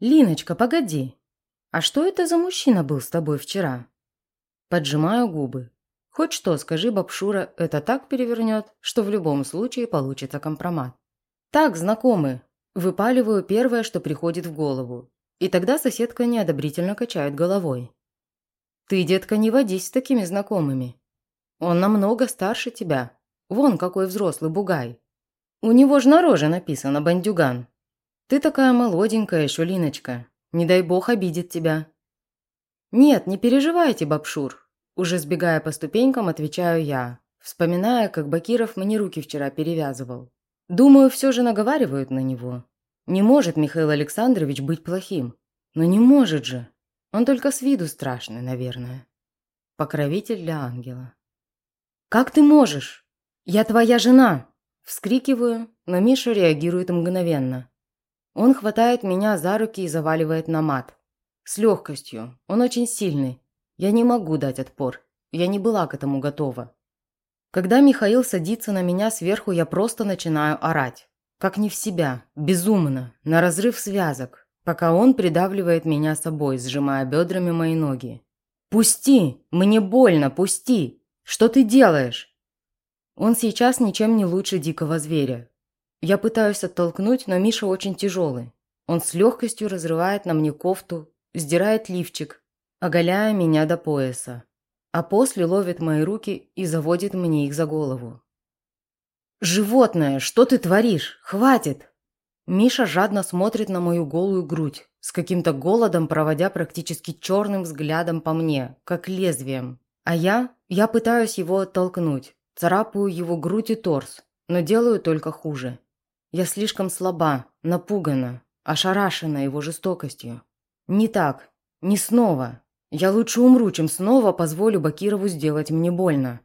«Линочка, погоди. А что это за мужчина был с тобой вчера?» Поджимаю губы. Хоть что, скажи, бабшура, это так перевернет, что в любом случае получится компромат. Так, знакомы. Выпаливаю первое, что приходит в голову. И тогда соседка неодобрительно качает головой. Ты, детка, не водись с такими знакомыми. Он намного старше тебя. Вон какой взрослый бугай. У него же на роже написано «бандюган». Ты такая молоденькая еще, Линочка. Не дай бог обидит тебя. Нет, не переживайте, бабшур. Уже сбегая по ступенькам, отвечаю я, вспоминая, как Бакиров мне руки вчера перевязывал. Думаю, все же наговаривают на него. Не может Михаил Александрович быть плохим. Но не может же. Он только с виду страшный, наверное. Покровитель для ангела. «Как ты можешь? Я твоя жена!» Вскрикиваю, но Миша реагирует мгновенно. Он хватает меня за руки и заваливает на мат. С легкостью. Он очень сильный. Я не могу дать отпор. Я не была к этому готова. Когда Михаил садится на меня сверху, я просто начинаю орать. Как не в себя, безумно, на разрыв связок, пока он придавливает меня собой, сжимая бедрами мои ноги. «Пусти! Мне больно, пусти! Что ты делаешь?» Он сейчас ничем не лучше дикого зверя. Я пытаюсь оттолкнуть, но Миша очень тяжелый. Он с легкостью разрывает на мне кофту, сдирает лифчик, оголяя меня до пояса, а после ловит мои руки и заводит мне их за голову. «Животное, что ты творишь? Хватит!» Миша жадно смотрит на мою голую грудь, с каким-то голодом проводя практически черным взглядом по мне, как лезвием. А я, я пытаюсь его оттолкнуть, царапаю его грудь и торс, но делаю только хуже. Я слишком слаба, напугана, ошарашена его жестокостью. Не так, не снова. Я лучше умру, чем снова позволю Бакирову сделать мне больно.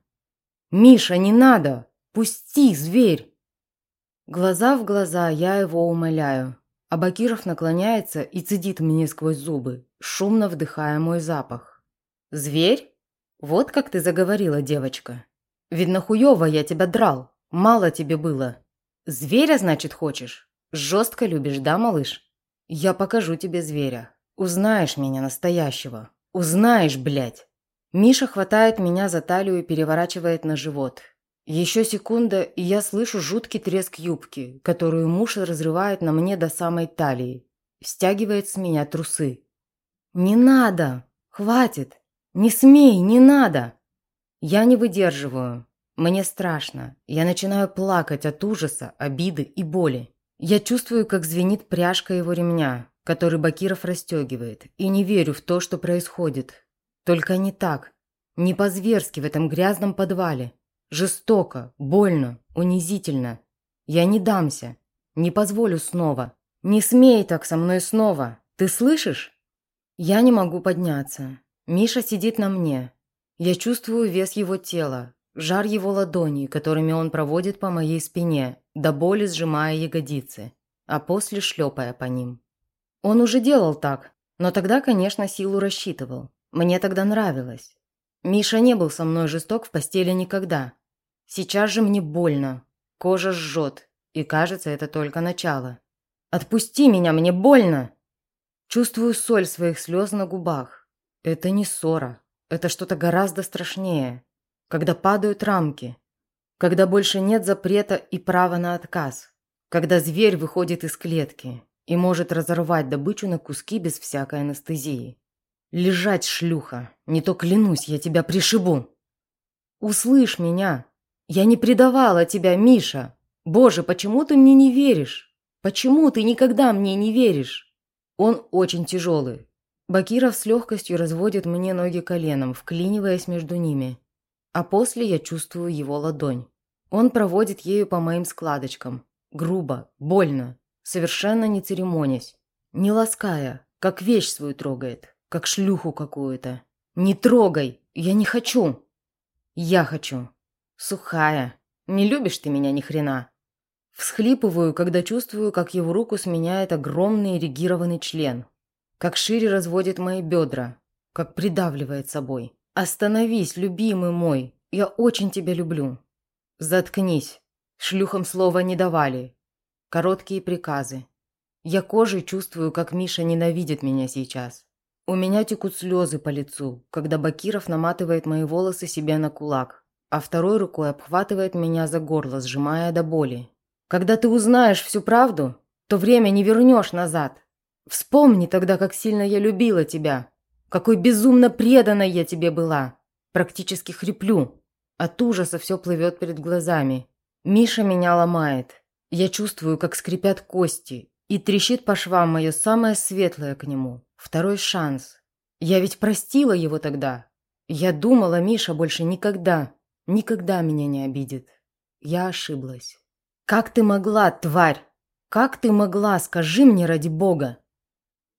«Миша, не надо! Пусти, зверь!» Глаза в глаза я его умоляю, а Бакиров наклоняется и цедит мне сквозь зубы, шумно вдыхая мой запах. «Зверь? Вот как ты заговорила, девочка. Видно, хуёво я тебя драл, мало тебе было. Зверя, значит, хочешь? Жестко любишь, да, малыш? Я покажу тебе зверя. Узнаешь меня настоящего. Узнаешь, блядь!» Миша хватает меня за талию и переворачивает на живот, еще секунда, и я слышу жуткий треск юбки, которую муж разрывает на мне до самой талии. Стягивает с меня трусы. «Не надо! Хватит! Не смей, не надо!» Я не выдерживаю. Мне страшно. Я начинаю плакать от ужаса, обиды и боли. Я чувствую, как звенит пряжка его ремня, который Бакиров расстегивает, и не верю в то, что происходит. Только не так. Не по-зверски в этом грязном подвале. Жестоко, больно, унизительно. Я не дамся. Не позволю снова. Не смей так со мной снова. Ты слышишь? Я не могу подняться. Миша сидит на мне. Я чувствую вес его тела, жар его ладоней, которыми он проводит по моей спине, до боли сжимая ягодицы, а после шлепая по ним. Он уже делал так, но тогда, конечно, силу рассчитывал. Мне тогда нравилось. Миша не был со мной жесток в постели никогда. Сейчас же мне больно. Кожа жжет. И кажется, это только начало. «Отпусти меня, мне больно!» Чувствую соль своих слез на губах. Это не ссора. Это что-то гораздо страшнее. Когда падают рамки. Когда больше нет запрета и права на отказ. Когда зверь выходит из клетки и может разорвать добычу на куски без всякой анестезии. Лежать, шлюха, не то клянусь, я тебя пришибу. Услышь меня. Я не предавала тебя, Миша. Боже, почему ты мне не веришь? Почему ты никогда мне не веришь? Он очень тяжелый. Бакиров с легкостью разводит мне ноги коленом, вклиниваясь между ними. А после я чувствую его ладонь. Он проводит ею по моим складочкам. Грубо, больно, совершенно не церемонясь. Не лаская, как вещь свою трогает как шлюху какую-то. «Не трогай! Я не хочу!» «Я хочу!» «Сухая! Не любишь ты меня ни хрена!» Всхлипываю, когда чувствую, как его руку сменяет огромный эрегированный член. Как шире разводит мои бедра. Как придавливает собой. «Остановись, любимый мой! Я очень тебя люблю!» «Заткнись!» Шлюхам слова не давали. Короткие приказы. Я кожей чувствую, как Миша ненавидит меня сейчас. У меня текут слезы по лицу, когда Бакиров наматывает мои волосы себе на кулак, а второй рукой обхватывает меня за горло, сжимая до боли. Когда ты узнаешь всю правду, то время не вернешь назад. Вспомни тогда, как сильно я любила тебя, какой безумно преданной я тебе была. Практически хриплю. От ужаса все плывет перед глазами. Миша меня ломает. Я чувствую, как скрипят кости, и трещит по швам мое самое светлое к нему. Второй шанс. Я ведь простила его тогда. Я думала, Миша больше никогда, никогда меня не обидит. Я ошиблась. Как ты могла, тварь? Как ты могла, скажи мне ради бога?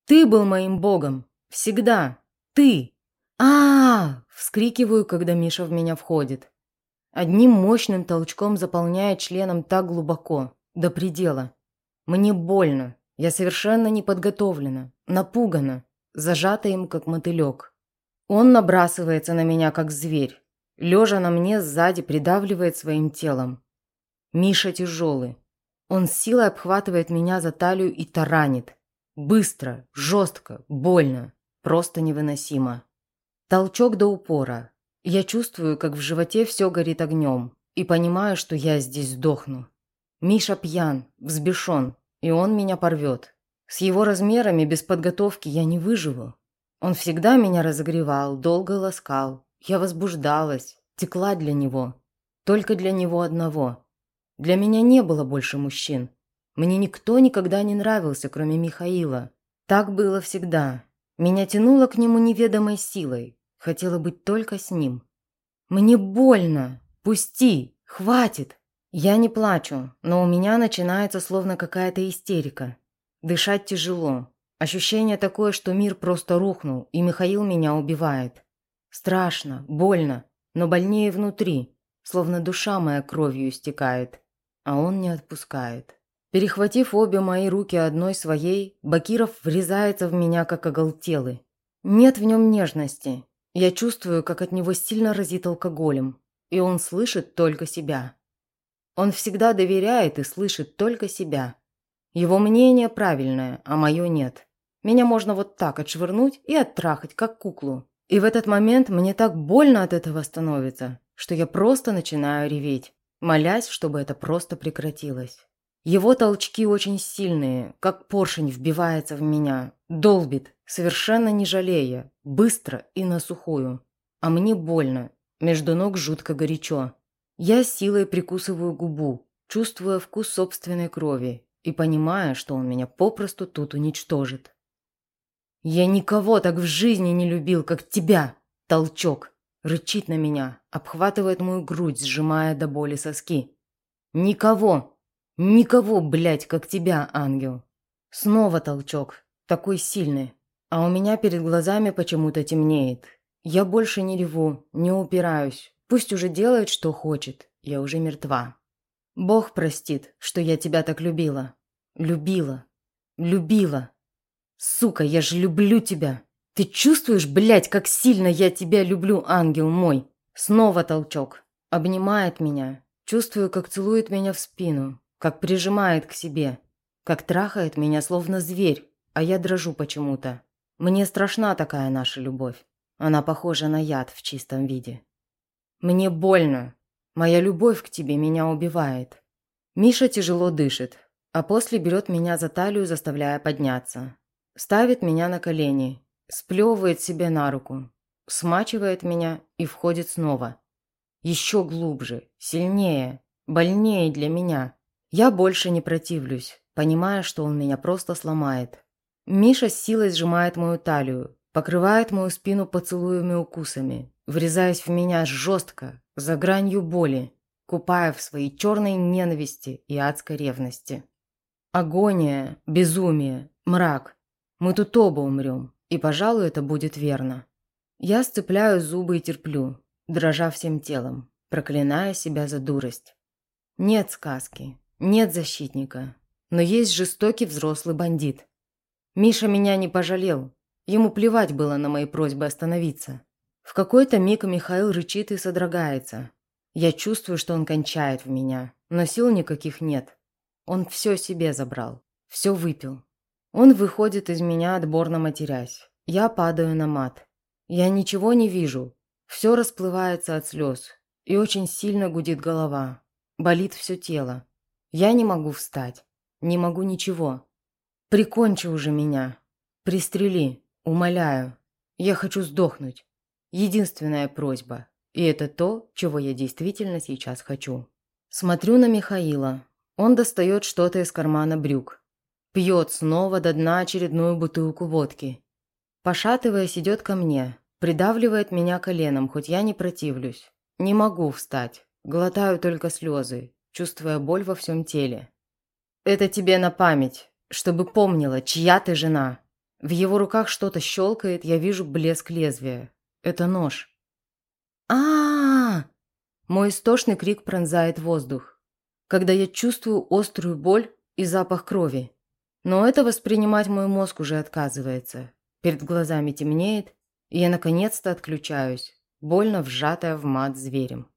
Ты был моим богом. Всегда. Ты. а, -а, -а Вскрикиваю, когда Миша в меня входит. Одним мощным толчком заполняя членом так глубоко, до предела. Мне больно. Я совершенно не подготовлена, напугана, зажата им, как мотылек. Он набрасывается на меня, как зверь. Лежа на мне сзади придавливает своим телом. Миша тяжелый. Он силой обхватывает меня за талию и таранит. Быстро, жестко, больно. Просто невыносимо. Толчок до упора. Я чувствую, как в животе все горит огнем. И понимаю, что я здесь сдохну. Миша пьян, взбешен, и он меня порвет. С его размерами без подготовки я не выживу. Он всегда меня разогревал, долго ласкал. Я возбуждалась, текла для него. Только для него одного. Для меня не было больше мужчин. Мне никто никогда не нравился, кроме Михаила. Так было всегда. Меня тянуло к нему неведомой силой. Хотела быть только с ним. «Мне больно! Пусти! Хватит!» Я не плачу, но у меня начинается словно какая-то истерика. Дышать тяжело. Ощущение такое, что мир просто рухнул, и Михаил меня убивает. Страшно, больно, но больнее внутри, словно душа моя кровью истекает, а он не отпускает. Перехватив обе мои руки одной своей, Бакиров врезается в меня, как оголтелый. Нет в нем нежности. Я чувствую, как от него сильно разит алкоголем, и он слышит только себя. Он всегда доверяет и слышит только себя. Его мнение правильное, а мое нет. Меня можно вот так отшвырнуть и оттрахать, как куклу. И в этот момент мне так больно от этого становится, что я просто начинаю реветь, молясь, чтобы это просто прекратилось. Его толчки очень сильные, как поршень вбивается в меня, долбит, совершенно не жалея, быстро и на сухую. А мне больно, между ног жутко горячо. Я силой прикусываю губу, чувствуя вкус собственной крови и понимая, что он меня попросту тут уничтожит. «Я никого так в жизни не любил, как тебя!» Толчок. Рычит на меня, обхватывает мою грудь, сжимая до боли соски. «Никого! Никого, блядь, как тебя, ангел!» Снова толчок, такой сильный, а у меня перед глазами почему-то темнеет. Я больше не реву, не упираюсь, Пусть уже делает, что хочет. Я уже мертва. Бог простит, что я тебя так любила. Любила. Любила. Сука, я же люблю тебя. Ты чувствуешь, блядь, как сильно я тебя люблю, ангел мой? Снова толчок. Обнимает меня. Чувствую, как целует меня в спину. Как прижимает к себе. Как трахает меня, словно зверь. А я дрожу почему-то. Мне страшна такая наша любовь. Она похожа на яд в чистом виде. Мне больно. Моя любовь к тебе меня убивает. Миша тяжело дышит, а после берет меня за талию, заставляя подняться. Ставит меня на колени, сплевывает себе на руку, смачивает меня и входит снова. Еще глубже, сильнее, больнее для меня. Я больше не противлюсь, понимая, что он меня просто сломает. Миша с силой сжимает мою талию, покрывает мою спину поцелуями укусами, врезаясь в меня жестко, за гранью боли, купая в своей черной ненависти и адской ревности. Агония, безумие, мрак. Мы тут оба умрем, и, пожалуй, это будет верно. Я сцепляю зубы и терплю, дрожа всем телом, проклиная себя за дурость. Нет сказки, нет защитника, но есть жестокий взрослый бандит. Миша меня не пожалел, ему плевать было на мои просьбы остановиться. В какой-то миг Михаил рычит и содрогается. Я чувствую, что он кончает в меня, но сил никаких нет. Он все себе забрал, все выпил, Он выходит из меня, отборно матерясь. Я падаю на мат. Я ничего не вижу. Все расплывается от слез. И очень сильно гудит голова. Болит все тело. Я не могу встать. Не могу ничего. Прикончи уже меня. Пристрели. Умоляю. Я хочу сдохнуть. Единственная просьба. И это то, чего я действительно сейчас хочу. Смотрю на Михаила. Он достает что-то из кармана брюк. Пьет снова до дна очередную бутылку водки. Пошатываясь, идет ко мне. Придавливает меня коленом, хоть я не противлюсь. Не могу встать. Глотаю только слезы, чувствуя боль во всем теле. «Это тебе на память, чтобы помнила, чья ты жена». В его руках что-то щелкает, я вижу блеск лезвия. Это нож. а, -а, Мой истошный крик пронзает воздух. Когда я чувствую острую боль и запах крови. Но это воспринимать мой мозг уже отказывается. Перед глазами темнеет, и я наконец-то отключаюсь, больно вжатая в мат зверем.